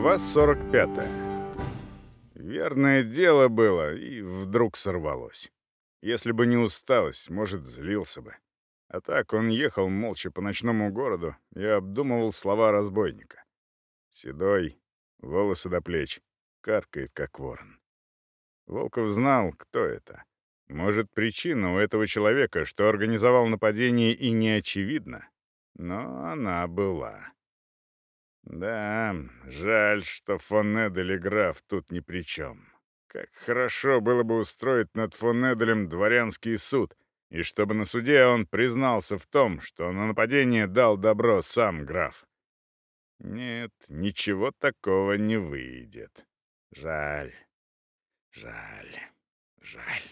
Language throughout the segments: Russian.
Глава 45. Верное дело было, и вдруг сорвалось. Если бы не усталость, может, злился бы. А так он ехал молча по ночному городу и обдумывал слова разбойника. Седой, волосы до плеч, каркает, как ворон. Волков знал, кто это. Может, причина у этого человека, что организовал нападение, и не очевидна, но она была. Да, жаль, что фон Эдель тут ни при чем. Как хорошо было бы устроить над фон Эделем дворянский суд, и чтобы на суде он признался в том, что на нападение дал добро сам граф. Нет, ничего такого не выйдет. Жаль, жаль, жаль.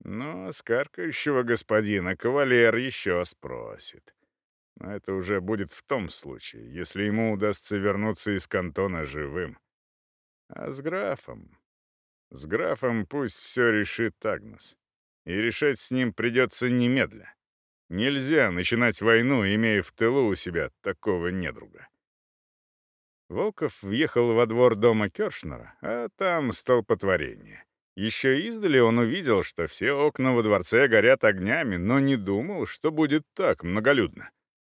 Но скаркающего господина кавалер еще спросит. Это уже будет в том случае, если ему удастся вернуться из кантона живым. А с графом... С графом пусть все решит Агнес. И решать с ним придется немедля. Нельзя начинать войну, имея в тылу у себя такого недруга. Волков въехал во двор дома Кершнера, а там столпотворение. Еще издали он увидел, что все окна во дворце горят огнями, но не думал, что будет так многолюдно.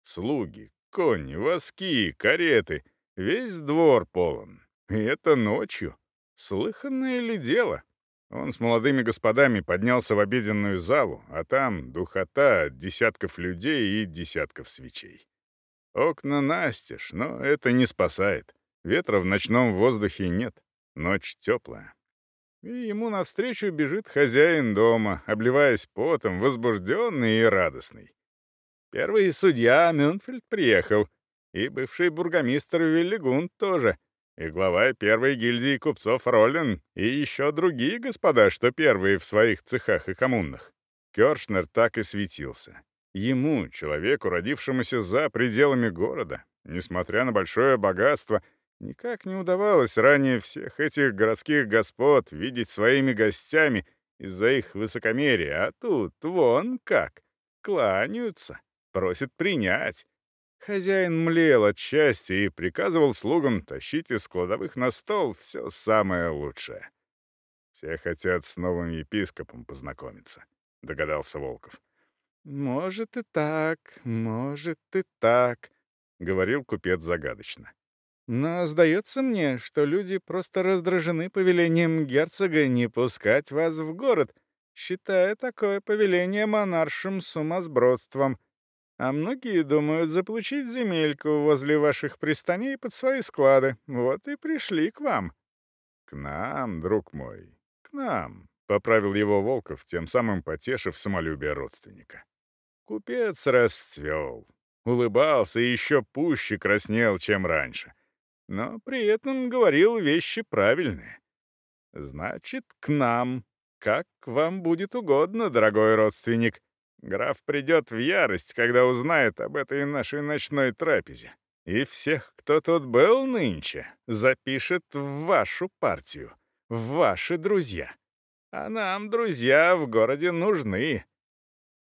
Слуги, кони, воски, кареты. Весь двор полон. И это ночью. Слыханное ли дело? Он с молодыми господами поднялся в обеденную залу, а там духота от десятков людей и десятков свечей. Окна настежь, но это не спасает. Ветра в ночном воздухе нет. Ночь теплая. И ему навстречу бежит хозяин дома, обливаясь потом, возбужденный и радостный. Первый судья Мюнфельд приехал, и бывший бургомистр Виллигунд тоже, и глава первой гильдии купцов Роллин, и еще другие господа, что первые в своих цехах и коммунах. Кёршнер так и светился. Ему, человеку, родившемуся за пределами города, несмотря на большое богатство, никак не удавалось ранее всех этих городских господ видеть своими гостями из-за их высокомерия, а тут вон как, кланяются просит принять. Хозяин млел от счастья и приказывал слугам тащить из кладовых на стол все самое лучшее. «Все хотят с новым епископом познакомиться», — догадался Волков. «Может и так, может и так», — говорил купец загадочно. «Но сдается мне, что люди просто раздражены повелением герцога не пускать вас в город, считая такое повеление монаршим сумасбродством». А Многие думают заполучить земельку возле ваших пристаней под свои склады. Вот и пришли к вам». «К нам, друг мой, к нам», — поправил его Волков, тем самым потешив самолюбие родственника. Купец расцвел, улыбался и еще пуще краснел, чем раньше. Но при этом говорил вещи правильные. «Значит, к нам, как вам будет угодно, дорогой родственник», Граф придет в ярость, когда узнает об этой нашей ночной трапезе. И всех, кто тут был нынче, запишет в вашу партию, в ваши друзья. А нам друзья в городе нужны.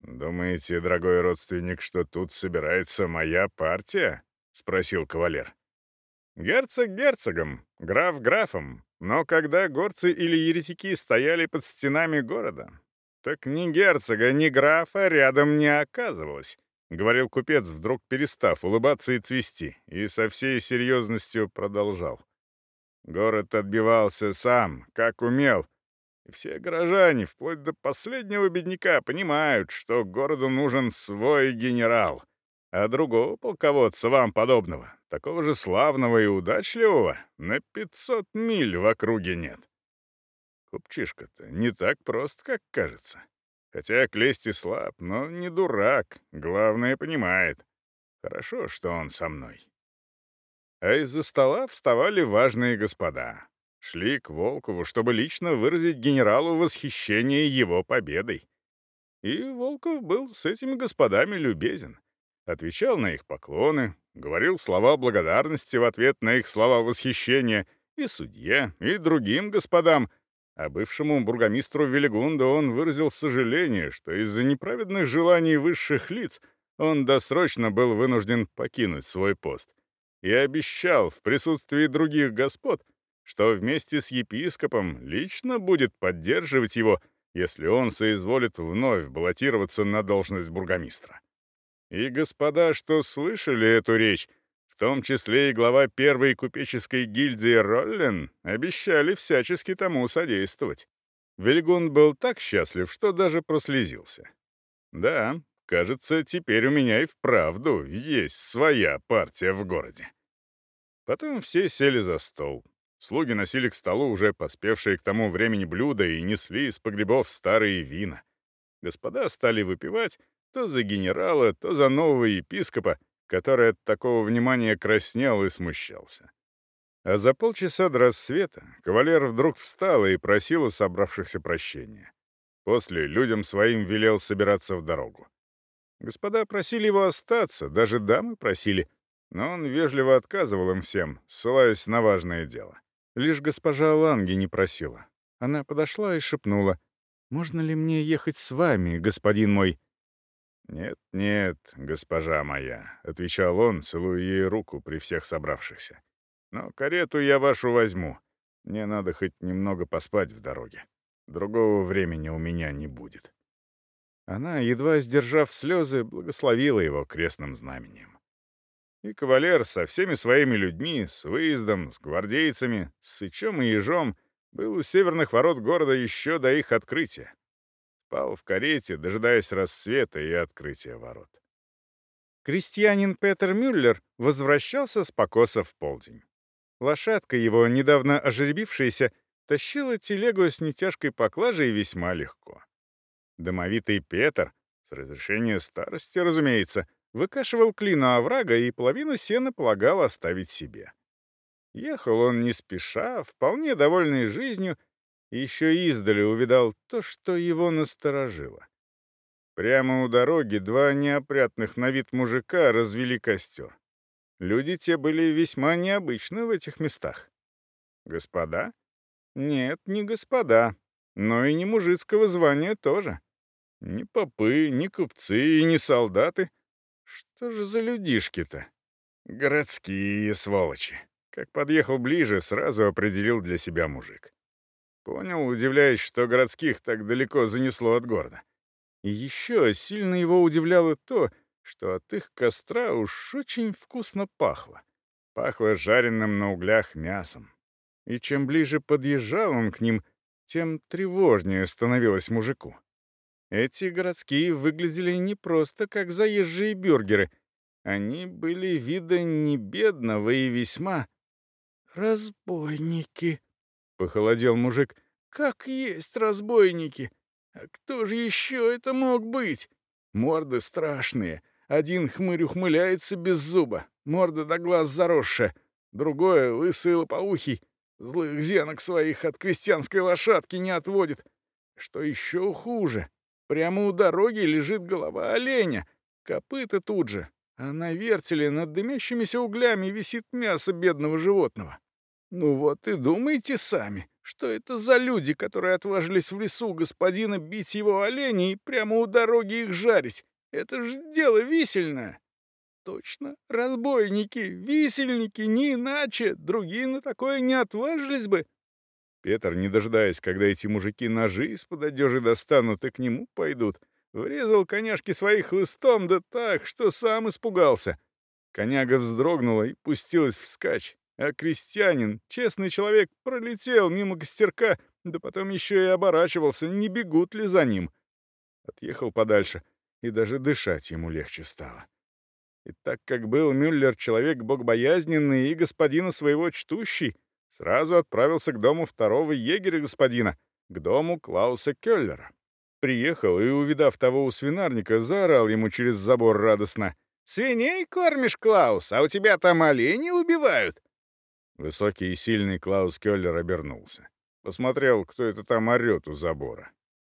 «Думаете, дорогой родственник, что тут собирается моя партия?» — спросил кавалер. «Герцог герцогом, граф графом, но когда горцы или еретики стояли под стенами города, так ни герцога, ни графа рядом не оказывалось. Говорил купец, вдруг перестав улыбаться и цвести, и со всей серьезностью продолжал. Город отбивался сам, как умел. И все горожане, вплоть до последнего бедняка, понимают, что городу нужен свой генерал. А другого полководца вам подобного, такого же славного и удачливого, на 500 миль в округе нет. Купчишка-то не так прост, как кажется. Хотя Клести слаб, но не дурак, главное, понимает. Хорошо, что он со мной. А из-за стола вставали важные господа. Шли к Волкову, чтобы лично выразить генералу восхищение его победой. И Волков был с этими господами любезен. Отвечал на их поклоны, говорил слова благодарности в ответ на их слова восхищения и судье, и другим господам — а бывшему бургомистру Велигунду он выразил сожаление, что из-за неправедных желаний высших лиц он досрочно был вынужден покинуть свой пост и обещал в присутствии других господ, что вместе с епископом лично будет поддерживать его, если он соизволит вновь баллотироваться на должность бургомистра. И господа, что слышали эту речь, в том числе и глава первой купеческой гильдии Роллин, обещали всячески тому содействовать. Вильгун был так счастлив, что даже прослезился. «Да, кажется, теперь у меня и вправду есть своя партия в городе». Потом все сели за стол. Слуги носили к столу уже поспевшие к тому времени блюда и несли из погребов старые вина. Господа стали выпивать то за генерала, то за нового епископа, который от такого внимания краснел и смущался. А за полчаса до рассвета кавалер вдруг встал и просил у собравшихся прощения. После людям своим велел собираться в дорогу. Господа просили его остаться, даже дамы просили, но он вежливо отказывал им всем, ссылаясь на важное дело. Лишь госпожа Ланги не просила. Она подошла и шепнула, «Можно ли мне ехать с вами, господин мой?» «Нет, нет, госпожа моя», — отвечал он, целуя ей руку при всех собравшихся. «Но карету я вашу возьму. Мне надо хоть немного поспать в дороге. Другого времени у меня не будет». Она, едва сдержав слезы, благословила его крестным знаменем. И кавалер со всеми своими людьми, с выездом, с гвардейцами, с сычом и ежом был у северных ворот города еще до их открытия спал в карете, дожидаясь рассвета и открытия ворот. Крестьянин Петер Мюллер возвращался с покоса в полдень. Лошадка его, недавно ожеребившаяся, тащила телегу с нетяжкой поклажей весьма легко. Домовитый Петр, с разрешения старости, разумеется, выкашивал клина оврага и половину сена полагал оставить себе. Ехал он не спеша, вполне довольный жизнью, еще издали увидал то, что его насторожило. Прямо у дороги два неопрятных на вид мужика развели костер. Люди те были весьма необычны в этих местах. Господа? Нет, не господа, но и не мужицкого звания тоже. Ни попы, ни купцы и ни солдаты. Что же за людишки-то? Городские сволочи. Как подъехал ближе, сразу определил для себя мужик. Понял, удивляясь, что городских так далеко занесло от города. И еще сильно его удивляло то, что от их костра уж очень вкусно пахло. Пахло жареным на углях мясом. И чем ближе подъезжал он к ним, тем тревожнее становилось мужику. Эти городские выглядели не просто как заезжие бюргеры. Они были вида не бедного и весьма... «Разбойники», — похолодел мужик. «Как есть разбойники! А кто же еще это мог быть? Морды страшные. Один хмырь ухмыляется без зуба, морда до глаз заросшая. Другое — лысый лопоухий. Злых зенок своих от крестьянской лошадки не отводит. Что еще хуже? Прямо у дороги лежит голова оленя. Копыта тут же. А на вертеле над дымящимися углями висит мясо бедного животного. Ну вот и думайте сами, что это за люди, которые отважились в лесу господина бить его оленей и прямо у дороги их жарить. Это же дело висельное. Точно, разбойники, висельники, не иначе. Другие на такое не отважились бы. Петр, не дожидаясь, когда эти мужики ножи из-под одежи достанут и к нему пойдут, врезал коняшки своих хлыстом, да так, что сам испугался. Коняга вздрогнула и пустилась вскачь. А крестьянин, честный человек, пролетел мимо костерка, да потом еще и оборачивался, не бегут ли за ним. Отъехал подальше, и даже дышать ему легче стало. И так как был Мюллер человек богобоязненный и господина своего чтущий, сразу отправился к дому второго егеря господина, к дому Клауса Келлера. Приехал и, увидав того у свинарника, заорал ему через забор радостно. «Свиней кормишь, Клаус, а у тебя там олени убивают!» Высокий и сильный Клаус Келлер обернулся. Посмотрел, кто это там орёт у забора.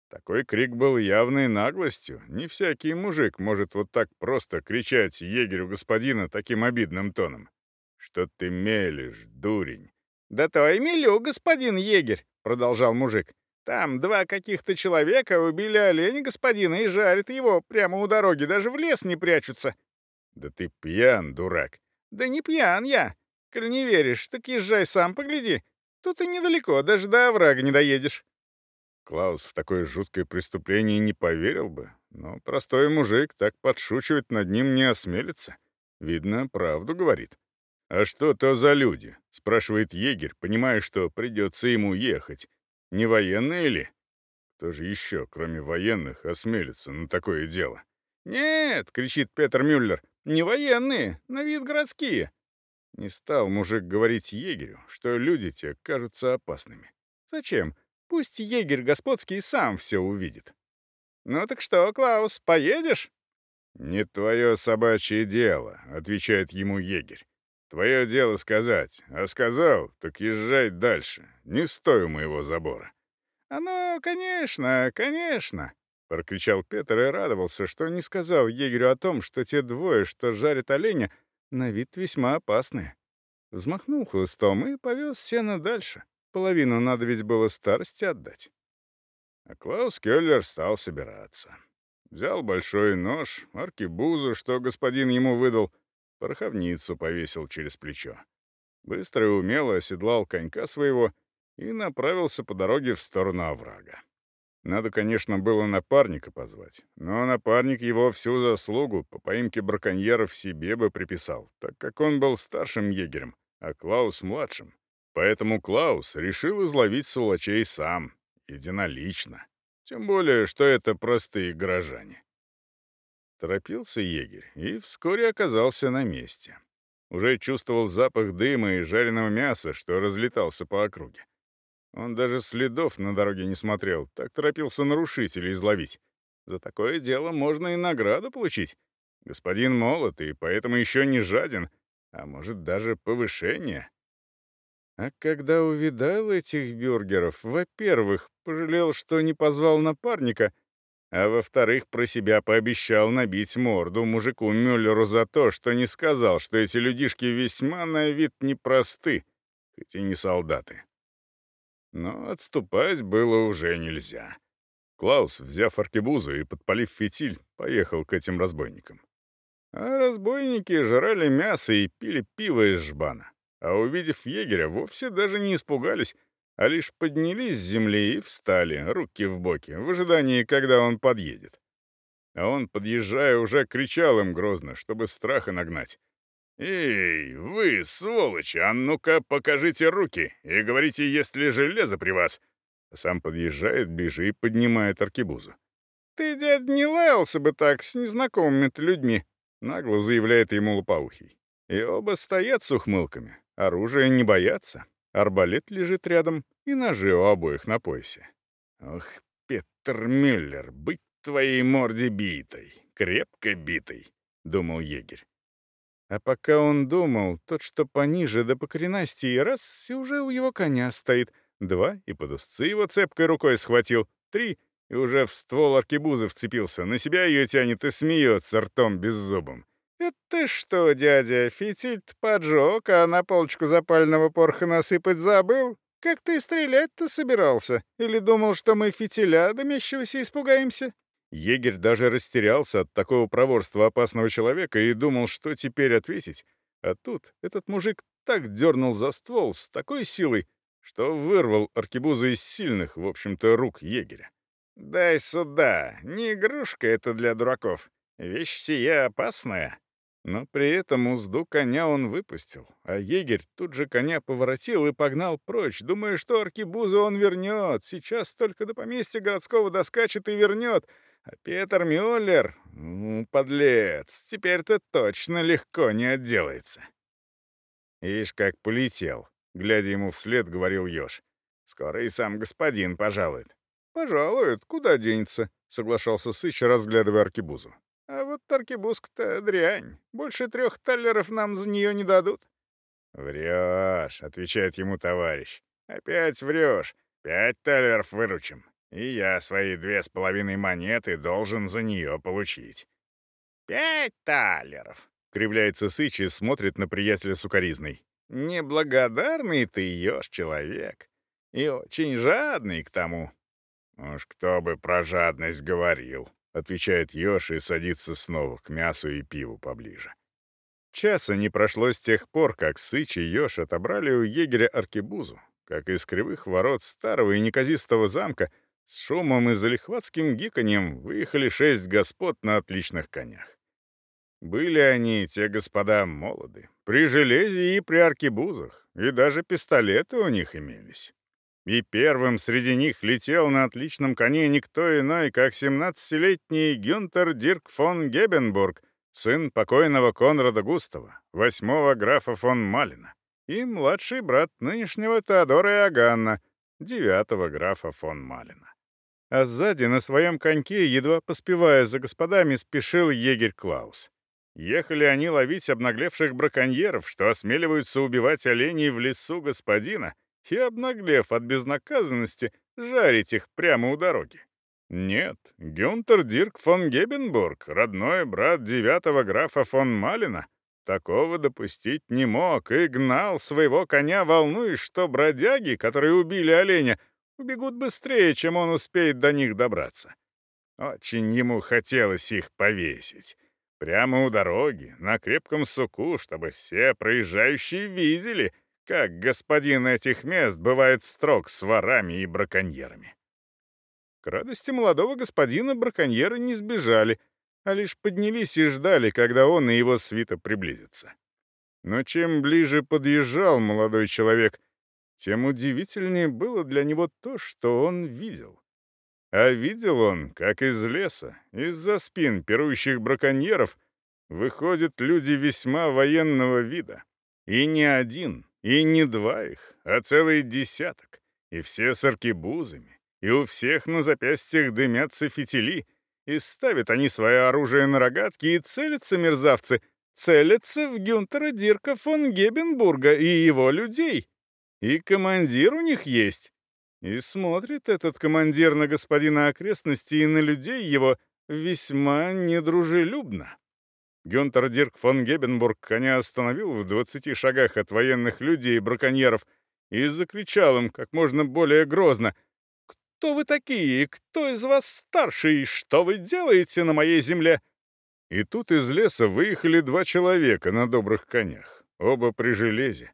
Такой крик был явной наглостью. Не всякий мужик может вот так просто кричать егерю господина таким обидным тоном. «Что ты мелешь, дурень?» «Да то и мелю, господин егерь», — продолжал мужик. «Там два каких-то человека убили оленя господина и жарят его прямо у дороги, даже в лес не прячутся». «Да ты пьян, дурак». «Да не пьян я. Коль не веришь, так езжай сам, погляди. Тут и недалеко, даже до оврага не доедешь». Клаус в такое жуткое преступление не поверил бы, но простой мужик так подшучивать над ним не осмелится. Видно, правду говорит. «А что то за люди?» — спрашивает егерь, понимая, что придется ему ехать. «Не военные ли?» Кто же еще, кроме военных, осмелится на такое дело? «Нет!» — кричит Петр Мюллер. «Не военные, на вид городские. Не стал мужик говорить егерю, что люди те кажутся опасными. Зачем? Пусть егерь господский сам все увидит. «Ну так что, Клаус, поедешь?» «Не твое собачье дело», — отвечает ему егерь. «Твое дело сказать. А сказал, так езжай дальше. Не стой у моего забора». «А ну, конечно, конечно!» — прокричал Петр и радовался, что не сказал егерю о том, что те двое, что жарят оленя, — на вид весьма опасные. Взмахнул хлыстом и повез сено дальше. Половину надо ведь было старости отдать. А Клаус Келлер стал собираться. Взял большой нож, аркибузу, что господин ему выдал, пороховницу повесил через плечо. Быстро и умело оседлал конька своего и направился по дороге в сторону оврага. Надо, конечно, было напарника позвать, но напарник его всю заслугу по поимке браконьеров себе бы приписал, так как он был старшим егерем, а Клаус — младшим. Поэтому Клаус решил изловить сволочей сам, единолично. Тем более, что это простые горожане. Торопился егерь и вскоре оказался на месте. Уже чувствовал запах дыма и жареного мяса, что разлетался по округе. Он даже следов на дороге не смотрел, так торопился нарушителей изловить. За такое дело можно и награду получить. Господин молод и поэтому еще не жаден, а может даже повышение. А когда увидал этих бюргеров, во-первых, пожалел, что не позвал напарника, а во-вторых, про себя пообещал набить морду мужику Мюллеру за то, что не сказал, что эти людишки весьма на вид непросты, хоть и не солдаты но отступать было уже нельзя. Клаус, взяв аркебузу и подпалив фитиль, поехал к этим разбойникам. А разбойники жрали мясо и пили пиво из жбана. А увидев егеря, вовсе даже не испугались, а лишь поднялись с земли и встали, руки в боки, в ожидании, когда он подъедет. А он, подъезжая, уже кричал им грозно, чтобы страха нагнать. «Эй, вы, сволочи, а ну-ка покажите руки и говорите, есть ли железо при вас!» Сам подъезжает ближе и поднимает аркебузу. «Ты, дед, не лаялся бы так с незнакомыми-то людьми!» Нагло заявляет ему лопоухий. И оба стоят с ухмылками, Оружие не боятся. Арбалет лежит рядом, и ножи у обоих на поясе. «Ох, Петер Мюллер, быть твоей морде битой, крепко битой!» — думал егерь. А пока он думал, тот, что пониже, да и раз, и уже у его коня стоит. Два, и под узцы его цепкой рукой схватил. Три, и уже в ствол аркебузы вцепился. На себя ее тянет и смеется ртом беззубым. «Это что, дядя, фитиль поджог, а на полочку запального порха насыпать забыл? Как ты стрелять-то собирался? Или думал, что мы фитиля дымящегося испугаемся?» Егерь даже растерялся от такого проворства опасного человека и думал, что теперь ответить. А тут этот мужик так дернул за ствол с такой силой, что вырвал аркебузу из сильных, в общем-то, рук егеря. «Дай сюда! Не игрушка это для дураков. Вещь сия опасная!» Но при этом узду коня он выпустил, а егерь тут же коня поворотил и погнал прочь, думая, что аркебузу он вернет, сейчас только до поместья городского доскачет и вернет — а Питер Мюллер? Ну, подлец, теперь то точно легко не отделается. Ишь, как полетел, глядя ему вслед, говорил Ёж. Скоро и сам господин пожалует. Пожалует, куда денется, соглашался Сыч, разглядывая аркебузу. А вот аркебузка-то дрянь. Больше трех таллеров нам за нее не дадут. «Врешь», — отвечает ему товарищ. «Опять врешь. Пять таллеров выручим и я свои две с половиной монеты должен за нее получить». «Пять талеров», — кривляется Сыч и смотрит на приятеля сукаризный. «Неблагодарный ты, еж, человек, и очень жадный к тому». «Уж кто бы про жадность говорил», — отвечает еж и садится снова к мясу и пиву поближе. Часа не прошло с тех пор, как Сыч и еж отобрали у егеря аркебузу, как из кривых ворот старого и неказистого замка — с шумом и залихватским гиканьем выехали шесть господ на отличных конях. Были они, те господа, молоды, при железе и при аркебузах, и даже пистолеты у них имелись. И первым среди них летел на отличном коне никто иной, как семнадцатилетний Гюнтер Дирк фон Гебенбург, сын покойного Конрада Густава, восьмого графа фон Малина, и младший брат нынешнего Теодора Иоганна, девятого графа фон Малина. А сзади на своем коньке, едва поспевая за господами, спешил егерь Клаус. Ехали они ловить обнаглевших браконьеров, что осмеливаются убивать оленей в лесу господина, и, обнаглев от безнаказанности, жарить их прямо у дороги. Нет, Гюнтер Дирк фон Гебенбург, родной брат девятого графа фон бегут быстрее, чем он успеет до них добраться. Очень ему хотелось их повесить. Прямо у дороги, на крепком суку, чтобы все проезжающие видели, как господин этих мест бывает строг с ворами и браконьерами. К радости молодого господина браконьеры не сбежали, а лишь поднялись и ждали, когда он и его свита приблизятся. Но чем ближе подъезжал молодой человек — тем удивительнее было для него то, что он видел. А видел он, как из леса, из-за спин пирующих браконьеров, выходят люди весьма военного вида. И не один, и не два их, а целый десяток. И все с аркебузами, и у всех на запястьях дымятся фитили, и ставят они свое оружие на рогатки, и целятся мерзавцы, целятся в Гюнтера Дирка фон Гебенбурга и его людей. И командир у них есть. И смотрит этот командир на господина окрестностей и на людей его весьма недружелюбно. Гюнтер Дирк фон Гебенбург коня остановил в 20 шагах от военных людей и браконьеров и закричал им как можно более грозно. «Кто вы такие? Кто из вас старший? Что вы делаете на моей земле?» И тут из леса выехали два человека на добрых конях, оба при железе.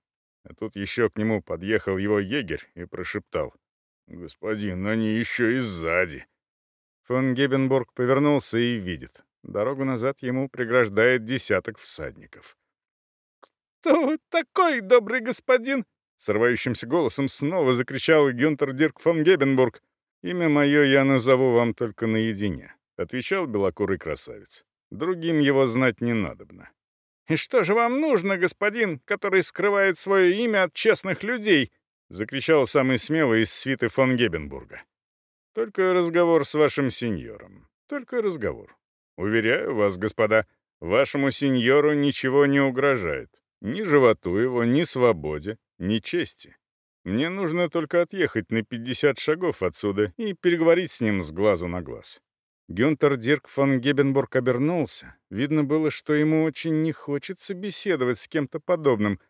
А Тут еще к нему подъехал его егерь и прошептал. «Господин, они еще и сзади!» Фон Гебенбург повернулся и видит. Дорогу назад ему преграждает десяток всадников. «Кто вы такой, добрый господин?» Срывающимся голосом снова закричал Гюнтер Дирк фон Гебенбург. «Имя мое я назову вам только наедине», — отвечал белокурый красавец. «Другим его знать не надобно. «И что же вам нужно, господин, который скрывает свое имя от честных людей?» — закричал самый смелый из свиты фон Гебенбурга. «Только разговор с вашим сеньором. Только разговор. Уверяю вас, господа, вашему сеньору ничего не угрожает. Ни животу его, ни свободе, ни чести. Мне нужно только отъехать на 50 шагов отсюда и переговорить с ним с глазу на глаз». Гюнтер Дирк фон Гебенбург обернулся. Видно было, что ему очень не хочется беседовать с кем-то подобным,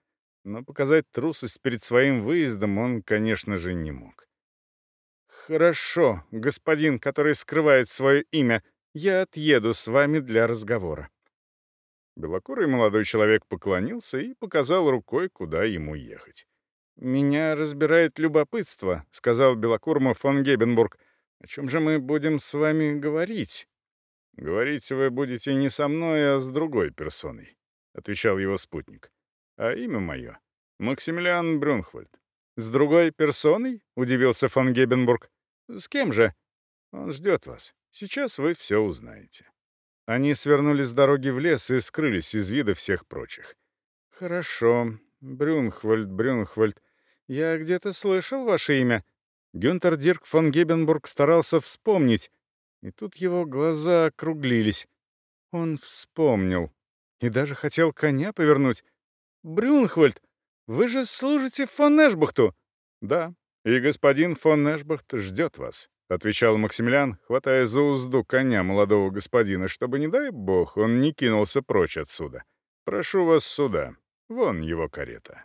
но показать трусость перед своим выездом он, конечно О чем же мы будем с вами говорить?» «Говорить вы будете не со мной, а с другой персоной», — отвечал его спутник. «А имя мое — Максимилиан Брюнхвальд». «С другой персоной?» — удивился фон Гебенбург. «С кем же?» «Он ждет вас. Сейчас вы все узнаете». Они свернули с дороги в лес и скрылись из вида всех прочих. «Хорошо. Брюнхвальд, Брюнхвальд, я где-то слышал ваше имя. Гюнтер Дирк фон Гебенбург старался вспомнить, и тут его глаза округлились. Он вспомнил. И даже хотел коня повернуть. Брюнхвальд, вы же служите фон Эшбахту!» «Да, и господин фон Эшбахт ждет вас», — отвечал Максимилиан, хватая за узду коня молодого господина, чтобы, не дай бог, он не кинулся прочь отсюда. «Прошу вас сюда. Вон его карета».